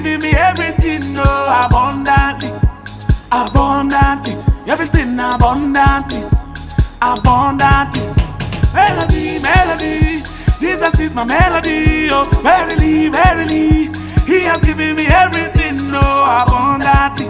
giving me everything, oh, abundantly, abundantly, everything abundantly, abundantly. Melody, melody, Jesus is my melody, oh, verily, verily, He has given me everything, oh, abundantly.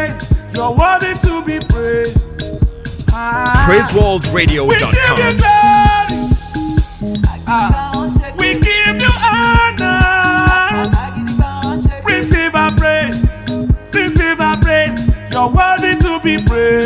thanks. You're worthy to be praised. We give you glory. We give you honor. Receive our praise. Receive our praise. You're worthy to be praised.